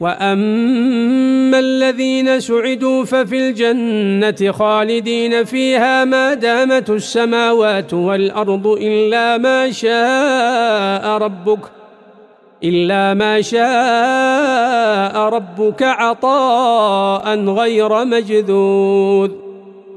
وأما الذين سعدوا ففي الجنة خالدين فيها ما دامت السماوات والأرض إلا ما شاء ربك إلا ما شاء ربك عطاء غير مجذوذ